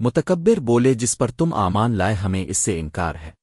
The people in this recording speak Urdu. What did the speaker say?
متکبر بولے جس پر تم آمان لائے ہمیں اس سے انکار ہے۔